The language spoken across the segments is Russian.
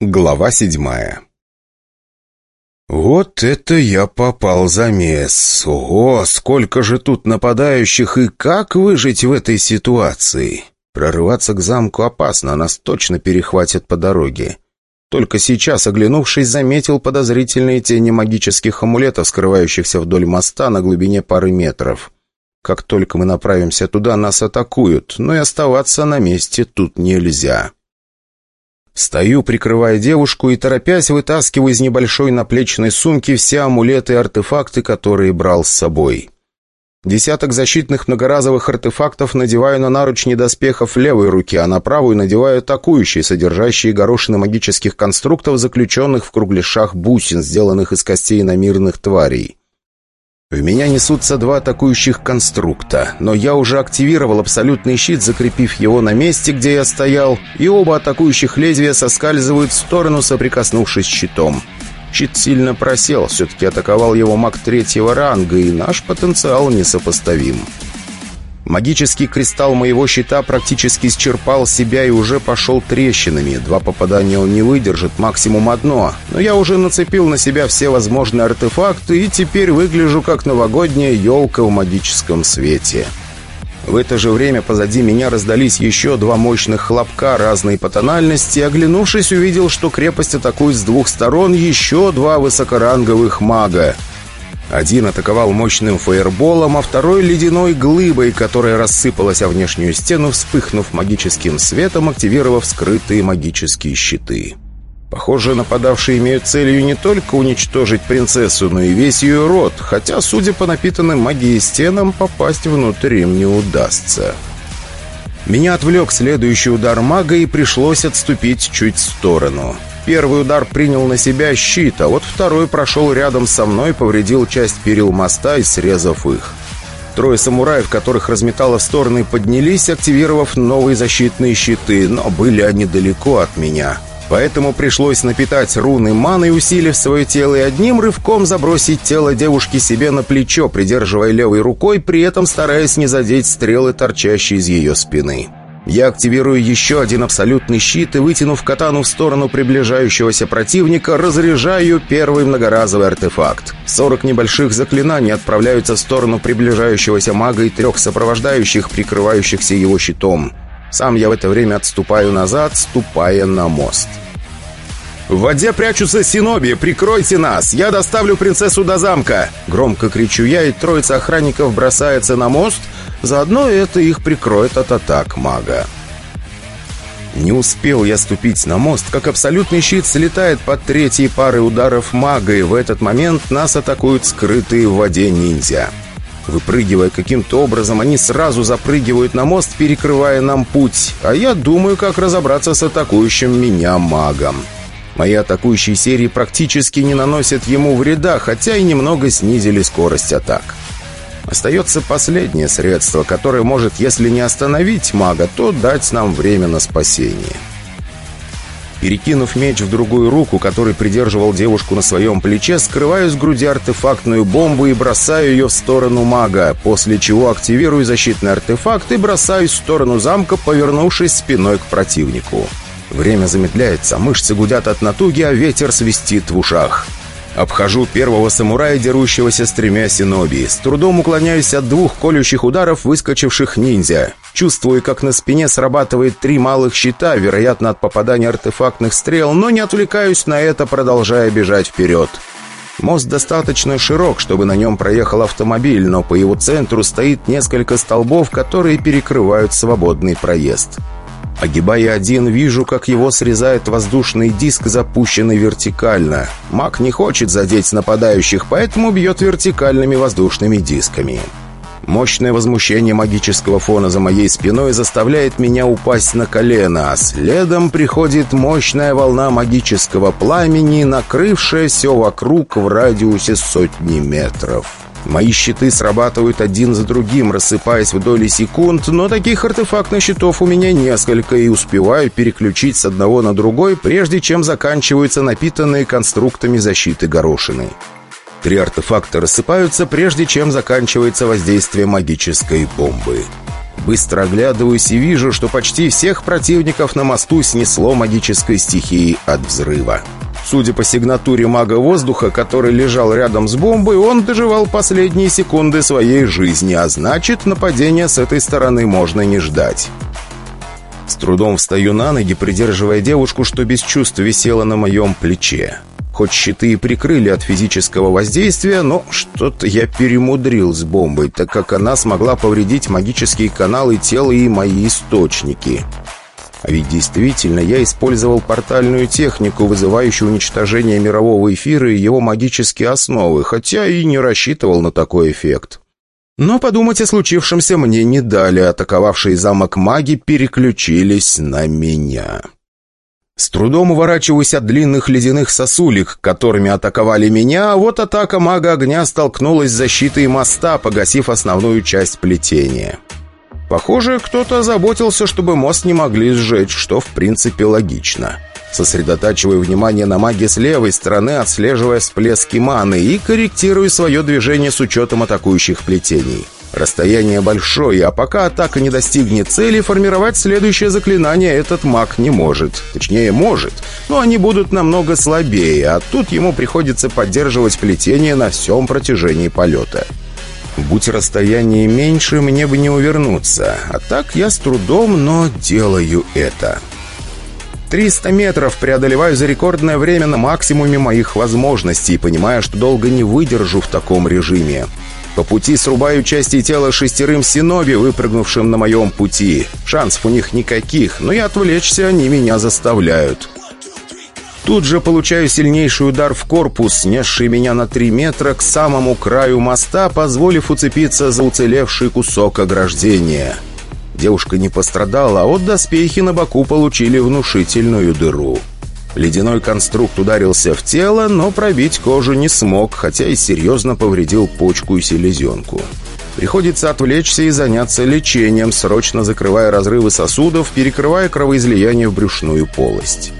Глава седьмая «Вот это я попал за мес! Ого, сколько же тут нападающих и как выжить в этой ситуации? Прорываться к замку опасно, нас точно перехватят по дороге. Только сейчас, оглянувшись, заметил подозрительные тени магических амулетов, скрывающихся вдоль моста на глубине пары метров. Как только мы направимся туда, нас атакуют, но и оставаться на месте тут нельзя». Стою, прикрывая девушку и, торопясь, вытаскиваю из небольшой наплечной сумки все амулеты и артефакты, которые брал с собой. Десяток защитных многоразовых артефактов надеваю на наручни доспехов левой руки, а на правую надеваю атакующие, содержащие горошины магических конструктов, заключенных в кругляшах бусин, сделанных из костей намирных тварей. В меня несутся два атакующих конструкта, но я уже активировал абсолютный щит, закрепив его на месте, где я стоял, и оба атакующих лезвия соскальзывают в сторону, соприкоснувшись щитом. Щит сильно просел, все-таки атаковал его маг третьего ранга, и наш потенциал несопоставим. Магический кристалл моего щита практически исчерпал себя и уже пошел трещинами. Два попадания он не выдержит, максимум одно. Но я уже нацепил на себя все возможные артефакты и теперь выгляжу как новогодняя елка в магическом свете. В это же время позади меня раздались еще два мощных хлопка разной по тональности. Оглянувшись, увидел, что крепость атакует с двух сторон еще два высокоранговых мага. Один атаковал мощным фаерболом, а второй — ледяной глыбой, которая рассыпалась о внешнюю стену, вспыхнув магическим светом, активировав скрытые магические щиты. Похоже, нападавшие имеют целью не только уничтожить принцессу, но и весь ее род, хотя, судя по напитанным магией стенам, попасть внутрь им не удастся. Меня отвлек следующий удар мага и пришлось отступить чуть в сторону. Первый удар принял на себя щит, а вот второй прошел рядом со мной, повредил часть перил моста и срезав их. Трое самураев, которых разметало в стороны, поднялись, активировав новые защитные щиты, но были они далеко от меня. Поэтому пришлось напитать руны маной, усилив свое тело, и одним рывком забросить тело девушки себе на плечо, придерживая левой рукой, при этом стараясь не задеть стрелы, торчащие из ее спины. Я активирую еще один абсолютный щит и, вытянув катану в сторону приближающегося противника, разряжаю первый многоразовый артефакт. 40 небольших заклинаний отправляются в сторону приближающегося мага и трех сопровождающих, прикрывающихся его щитом. Сам я в это время отступаю назад, ступая на мост. «В воде прячутся синоби! Прикройте нас! Я доставлю принцессу до замка!» Громко кричу я, и троица охранников бросается на мост — Заодно это их прикроет от атак мага. Не успел я ступить на мост, как абсолютный щит слетает под третьей парой ударов мага, и в этот момент нас атакуют скрытые в воде ниндзя. Выпрыгивая каким-то образом, они сразу запрыгивают на мост, перекрывая нам путь, а я думаю, как разобраться с атакующим меня магом. Мои атакующие серии практически не наносят ему вреда, хотя и немного снизили скорость атак. Остается последнее средство, которое может, если не остановить мага, то дать нам время на спасение. Перекинув меч в другую руку, который придерживал девушку на своем плече, скрываю с груди артефактную бомбу и бросаю ее в сторону мага, после чего активирую защитный артефакт и бросаюсь в сторону замка, повернувшись спиной к противнику. Время замедляется, мышцы гудят от натуги, а ветер свистит в ушах. Обхожу первого самурая, дерущегося с тремя синоби. С трудом уклоняюсь от двух колющих ударов, выскочивших ниндзя. Чувствую, как на спине срабатывает три малых щита, вероятно, от попадания артефактных стрел, но не отвлекаюсь на это, продолжая бежать вперед. Мост достаточно широк, чтобы на нем проехал автомобиль, но по его центру стоит несколько столбов, которые перекрывают свободный проезд. Огибая один, вижу, как его срезает воздушный диск, запущенный вертикально. Маг не хочет задеть нападающих, поэтому бьет вертикальными воздушными дисками. Мощное возмущение магического фона за моей спиной заставляет меня упасть на колено, а следом приходит мощная волна магического пламени, накрывшая все вокруг в радиусе сотни метров. Мои щиты срабатывают один за другим, рассыпаясь в доли секунд, но таких артефактных щитов у меня несколько, и успеваю переключить с одного на другой, прежде чем заканчиваются напитанные конструктами защиты горошины. Три артефакта рассыпаются, прежде чем заканчивается воздействие магической бомбы. Быстро оглядываюсь и вижу, что почти всех противников на мосту снесло магической стихией от взрыва. Судя по сигнатуре мага воздуха, который лежал рядом с бомбой, он доживал последние секунды своей жизни, а значит, нападения с этой стороны можно не ждать. С трудом встаю на ноги, придерживая девушку, что без чувств висела на моем плече. Хоть щиты и прикрыли от физического воздействия, но что-то я перемудрил с бомбой, так как она смогла повредить магические каналы тела и мои источники. А ведь действительно я использовал портальную технику, вызывающую уничтожение мирового эфира и его магические основы, хотя и не рассчитывал на такой эффект. Но подумать о случившемся мне не дали, атаковавшие замок маги переключились на меня. С трудом уворачиваюсь от длинных ледяных сосулек, которыми атаковали меня, а вот атака мага огня столкнулась с защитой моста, погасив основную часть плетения. Похоже, кто-то озаботился, чтобы мост не могли сжечь, что в принципе логично. Сосредотачиваю внимание на маге с левой стороны, отслеживая всплески маны и корректирую свое движение с учетом атакующих плетений. Расстояние большое, а пока атака не достигнет цели, формировать следующее заклинание этот маг не может. Точнее, может, но они будут намного слабее, а тут ему приходится поддерживать плетение на всем протяжении полета. Будь расстояние меньше, мне бы не увернуться, а так я с трудом, но делаю это. 300 метров преодолеваю за рекордное время на максимуме моих возможностей, понимая, что долго не выдержу в таком режиме. По пути срубаю части тела шестерым синоби, выпрыгнувшим на моем пути. Шансов у них никаких, но и отвлечься они меня заставляют. Тут же получаю сильнейший удар в корпус, снесший меня на 3 метра к самому краю моста, позволив уцепиться за уцелевший кусок ограждения. Девушка не пострадала, а вот доспехи на боку получили внушительную дыру. Ледяной конструкт ударился в тело, но пробить кожу не смог, хотя и серьезно повредил почку и селезенку. Приходится отвлечься и заняться лечением, срочно закрывая разрывы сосудов, перекрывая кровоизлияние в брюшную полость.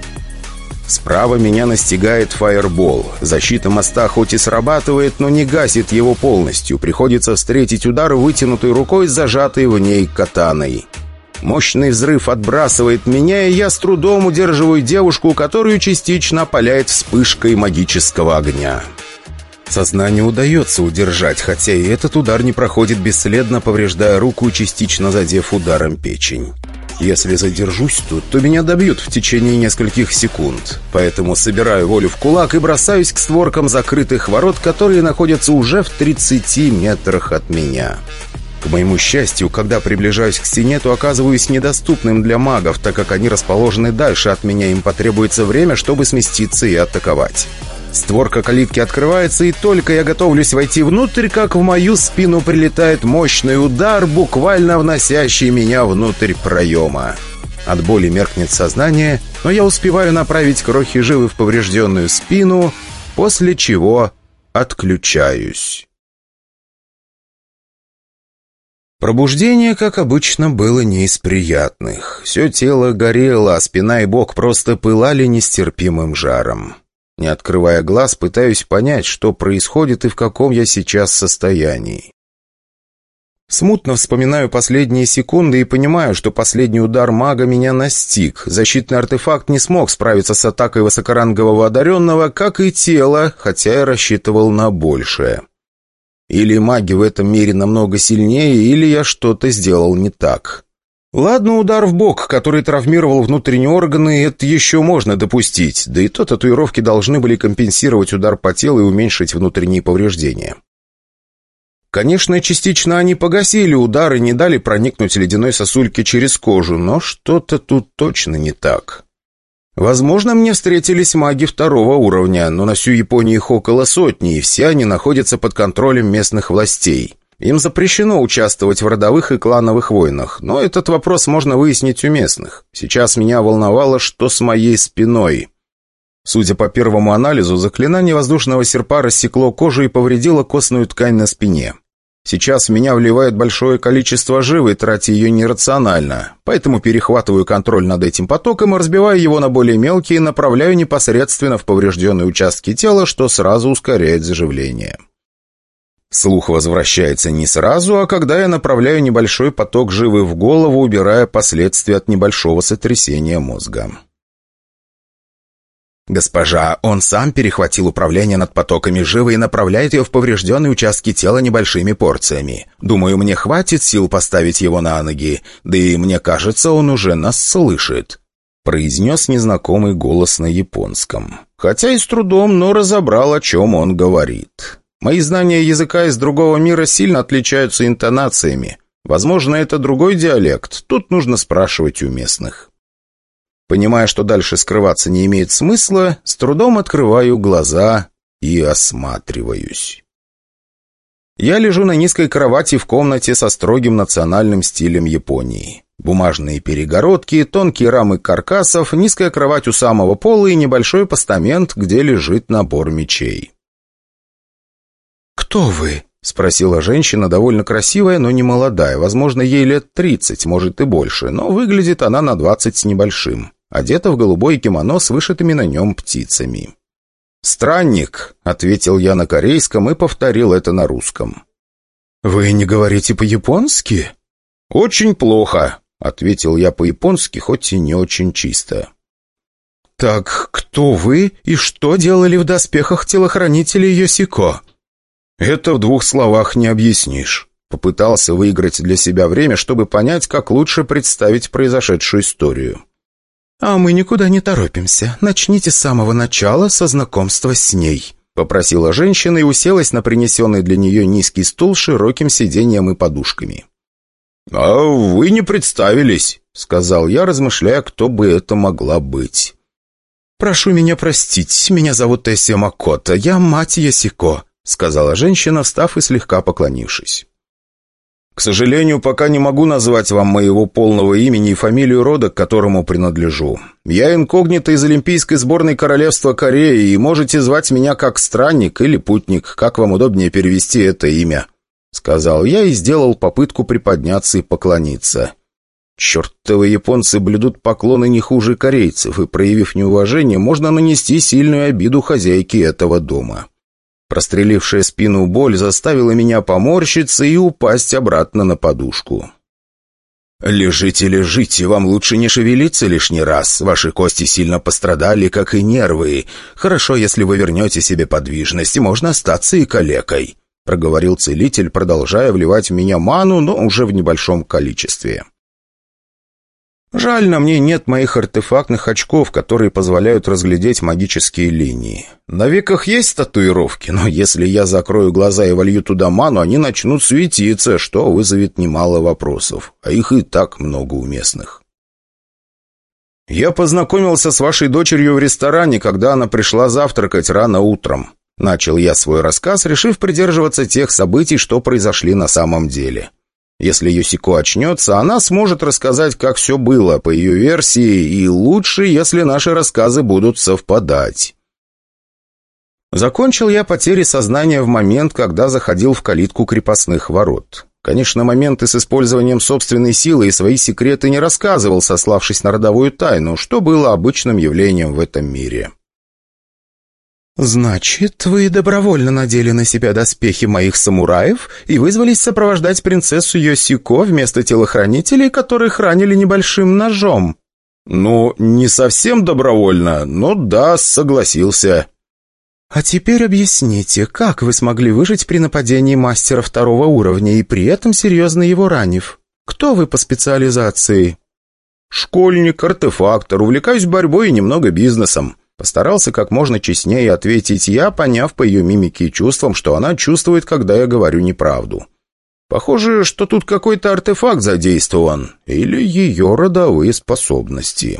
Справа меня настигает фаербол. Защита моста хоть и срабатывает, но не гасит его полностью. Приходится встретить удар вытянутой рукой, зажатой в ней катаной. Мощный взрыв отбрасывает меня, и я с трудом удерживаю девушку, которую частично опаляет вспышкой магического огня. Сознание удается удержать, хотя и этот удар не проходит бесследно, повреждая руку, частично задев ударом печень. Если задержусь тут, то меня добьют в течение нескольких секунд. Поэтому собираю волю в кулак и бросаюсь к створкам закрытых ворот, которые находятся уже в 30 метрах от меня. К моему счастью, когда приближаюсь к стене, то оказываюсь недоступным для магов, так как они расположены дальше от меня, им потребуется время, чтобы сместиться и атаковать. Створка калитки открывается, и только я готовлюсь войти внутрь, как в мою спину прилетает мощный удар, буквально вносящий меня внутрь проема. От боли меркнет сознание, но я успеваю направить крохи живы в поврежденную спину, после чего отключаюсь. Пробуждение, как обычно, было не из приятных. Все тело горело, а спина и бок просто пылали нестерпимым жаром. Не открывая глаз, пытаюсь понять, что происходит и в каком я сейчас состоянии. Смутно вспоминаю последние секунды и понимаю, что последний удар мага меня настиг. Защитный артефакт не смог справиться с атакой высокорангового одаренного, как и тело, хотя я рассчитывал на большее. Или маги в этом мире намного сильнее, или я что-то сделал не так. Ладно, удар в бок, который травмировал внутренние органы, это еще можно допустить, да и то татуировки должны были компенсировать удар по телу и уменьшить внутренние повреждения. Конечно, частично они погасили удар и не дали проникнуть ледяной сосульке через кожу, но что-то тут точно не так. Возможно, мне встретились маги второго уровня, но на всю Японию их около сотни, и все они находятся под контролем местных властей. Им запрещено участвовать в родовых и клановых войнах, но этот вопрос можно выяснить у местных. Сейчас меня волновало, что с моей спиной. Судя по первому анализу, заклинание воздушного серпа рассекло кожу и повредило костную ткань на спине. Сейчас в меня вливают большое количество живы, тратя ее нерационально, поэтому перехватываю контроль над этим потоком и разбиваю его на более мелкие и направляю непосредственно в поврежденные участки тела, что сразу ускоряет заживление. Слух возвращается не сразу, а когда я направляю небольшой поток живы в голову, убирая последствия от небольшого сотрясения мозга. «Госпожа, он сам перехватил управление над потоками живы и направляет ее в поврежденные участки тела небольшими порциями. Думаю, мне хватит сил поставить его на ноги, да и мне кажется, он уже нас слышит», — произнес незнакомый голос на японском. Хотя и с трудом, но разобрал, о чем он говорит. Мои знания языка из другого мира сильно отличаются интонациями. Возможно, это другой диалект, тут нужно спрашивать у местных. Понимая, что дальше скрываться не имеет смысла, с трудом открываю глаза и осматриваюсь. Я лежу на низкой кровати в комнате со строгим национальным стилем Японии. Бумажные перегородки, тонкие рамы каркасов, низкая кровать у самого пола и небольшой постамент, где лежит набор мечей. «Кто вы?» — спросила женщина, довольно красивая, но не молодая. Возможно, ей лет тридцать, может и больше, но выглядит она на двадцать с небольшим одета в голубое кимоно с вышитыми на нем птицами. «Странник», — ответил я на корейском и повторил это на русском. «Вы не говорите по-японски?» «Очень плохо», — ответил я по-японски, хоть и не очень чисто. «Так кто вы и что делали в доспехах телохранителя Йосико?» «Это в двух словах не объяснишь». Попытался выиграть для себя время, чтобы понять, как лучше представить произошедшую историю. «А мы никуда не торопимся. Начните с самого начала, со знакомства с ней», — попросила женщина и уселась на принесенный для нее низкий стул с широким сиденьем и подушками. «А вы не представились», — сказал я, размышляя, кто бы это могла быть. «Прошу меня простить, меня зовут Эсси Макота, я мать Ясико», — сказала женщина, встав и слегка поклонившись. К сожалению, пока не могу назвать вам моего полного имени и фамилию рода, к которому принадлежу. Я инкогнито из Олимпийской сборной Королевства Кореи, и можете звать меня как странник или путник, как вам удобнее перевести это имя», — сказал я и сделал попытку приподняться и поклониться. Чертовы японцы блюдут поклоны не хуже корейцев, и, проявив неуважение, можно нанести сильную обиду хозяйке этого дома. Прострелившая спину боль заставила меня поморщиться и упасть обратно на подушку. «Лежите, лежите, вам лучше не шевелиться лишний раз. Ваши кости сильно пострадали, как и нервы. Хорошо, если вы вернете себе подвижность, можно остаться и калекой», проговорил целитель, продолжая вливать в меня ману, но уже в небольшом количестве. Жаль, на мне нет моих артефактных очков, которые позволяют разглядеть магические линии. На веках есть татуировки, но если я закрою глаза и волью туда ману, они начнут светиться, что вызовет немало вопросов, а их и так много у местных. Я познакомился с вашей дочерью в ресторане, когда она пришла завтракать рано утром. Начал я свой рассказ, решив придерживаться тех событий, что произошли на самом деле. Если Юсико очнется, она сможет рассказать, как все было, по ее версии, и лучше, если наши рассказы будут совпадать. Закончил я потери сознания в момент, когда заходил в калитку крепостных ворот. Конечно, моменты с использованием собственной силы и свои секреты не рассказывал, сославшись на родовую тайну, что было обычным явлением в этом мире. «Значит, вы добровольно надели на себя доспехи моих самураев и вызвались сопровождать принцессу Йосико вместо телохранителей, которых ранили небольшим ножом?» «Ну, не совсем добровольно, но да, согласился». «А теперь объясните, как вы смогли выжить при нападении мастера второго уровня и при этом серьезно его ранив? Кто вы по специализации?» «Школьник, артефактор, увлекаюсь борьбой и немного бизнесом». Постарался как можно честнее ответить я, поняв по ее мимике и чувствам, что она чувствует, когда я говорю неправду. Похоже, что тут какой-то артефакт задействован, или ее родовые способности.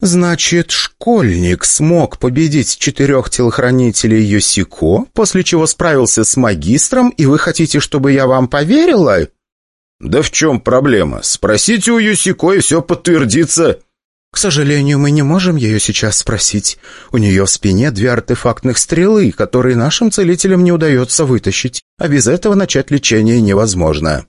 «Значит, школьник смог победить четырех телохранителей Йосико, после чего справился с магистром, и вы хотите, чтобы я вам поверила?» «Да в чем проблема? Спросите у Йосико, и все подтвердится», «К сожалению, мы не можем ее сейчас спросить. У нее в спине две артефактных стрелы, которые нашим целителям не удается вытащить, а без этого начать лечение невозможно».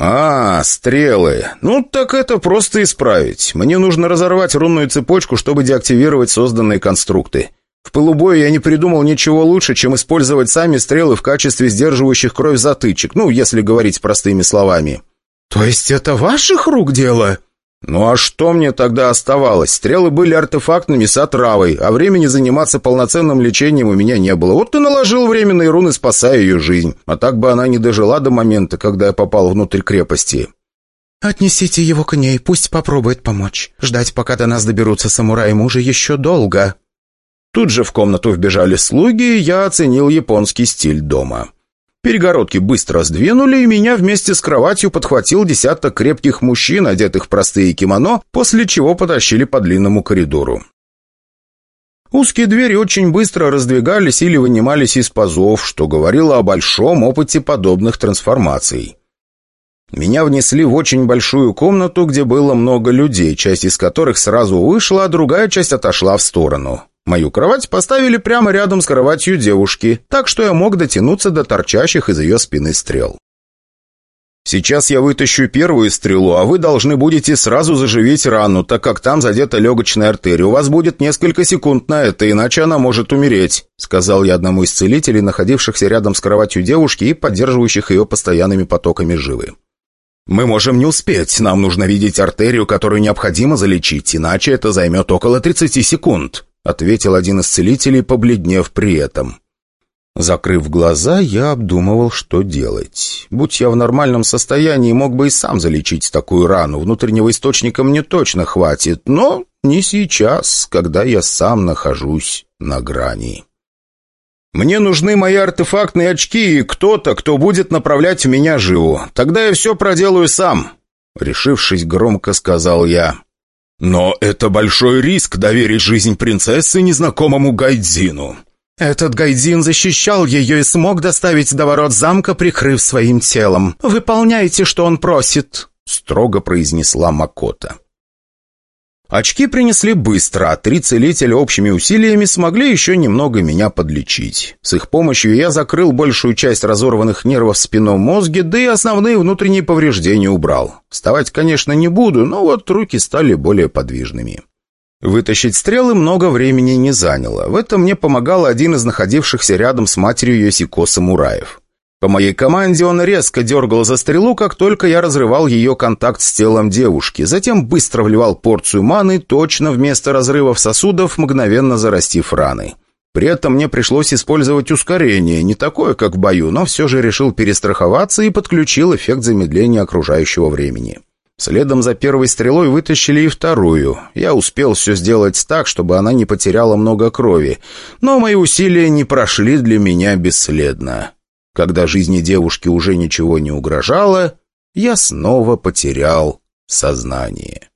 «А, стрелы. Ну, так это просто исправить. Мне нужно разорвать рунную цепочку, чтобы деактивировать созданные конструкты. В полубою я не придумал ничего лучше, чем использовать сами стрелы в качестве сдерживающих кровь затычек, ну, если говорить простыми словами». «То есть это ваших рук дело?» «Ну а что мне тогда оставалось? Стрелы были артефактными с отравой, а времени заниматься полноценным лечением у меня не было. Вот и наложил временные руны, спасая ее жизнь. А так бы она не дожила до момента, когда я попал внутрь крепости». «Отнесите его к ней, пусть попробует помочь. Ждать, пока до нас доберутся самураи мужа, еще долго». Тут же в комнату вбежали слуги, и я оценил японский стиль дома. Перегородки быстро сдвинули, и меня вместе с кроватью подхватил десяток крепких мужчин, одетых в простые кимоно, после чего потащили по длинному коридору. Узкие двери очень быстро раздвигались или вынимались из пазов, что говорило о большом опыте подобных трансформаций. Меня внесли в очень большую комнату, где было много людей, часть из которых сразу вышла, а другая часть отошла в сторону. Мою кровать поставили прямо рядом с кроватью девушки, так что я мог дотянуться до торчащих из ее спины стрел. Сейчас я вытащу первую стрелу, а вы должны будете сразу заживить рану, так как там задета легочная артерия. У вас будет несколько секунд на это, иначе она может умереть», сказал я одному из целителей, находившихся рядом с кроватью девушки и поддерживающих ее постоянными потоками живы. «Мы можем не успеть. Нам нужно видеть артерию, которую необходимо залечить, иначе это займет около 30 секунд», ответил один из целителей, побледнев при этом. Закрыв глаза, я обдумывал, что делать. Будь я в нормальном состоянии, мог бы и сам залечить такую рану. Внутреннего источника мне точно хватит, но не сейчас, когда я сам нахожусь на грани. Мне нужны мои артефактные очки и кто-то, кто будет направлять меня живу. Тогда я все проделаю сам», — решившись, громко сказал я. «Но это большой риск доверить жизнь принцессы незнакомому Гайдзину». «Этот Гайдзин защищал ее и смог доставить до ворот замка, прикрыв своим телом. Выполняйте, что он просит», — строго произнесла Макота. Очки принесли быстро, а три целителя общими усилиями смогли еще немного меня подлечить. С их помощью я закрыл большую часть разорванных нервов в мозге, да и основные внутренние повреждения убрал. Вставать, конечно, не буду, но вот руки стали более подвижными. Вытащить стрелы много времени не заняло. В этом мне помогал один из находившихся рядом с матерью Йосико самураев. По моей команде он резко дергал за стрелу, как только я разрывал ее контакт с телом девушки, затем быстро вливал порцию маны точно вместо разрывов сосудов, мгновенно зарастив раны. При этом мне пришлось использовать ускорение, не такое, как в бою, но все же решил перестраховаться и подключил эффект замедления окружающего времени. Следом за первой стрелой вытащили и вторую. Я успел все сделать так, чтобы она не потеряла много крови, но мои усилия не прошли для меня бесследно. Когда жизни девушки уже ничего не угрожало, я снова потерял сознание.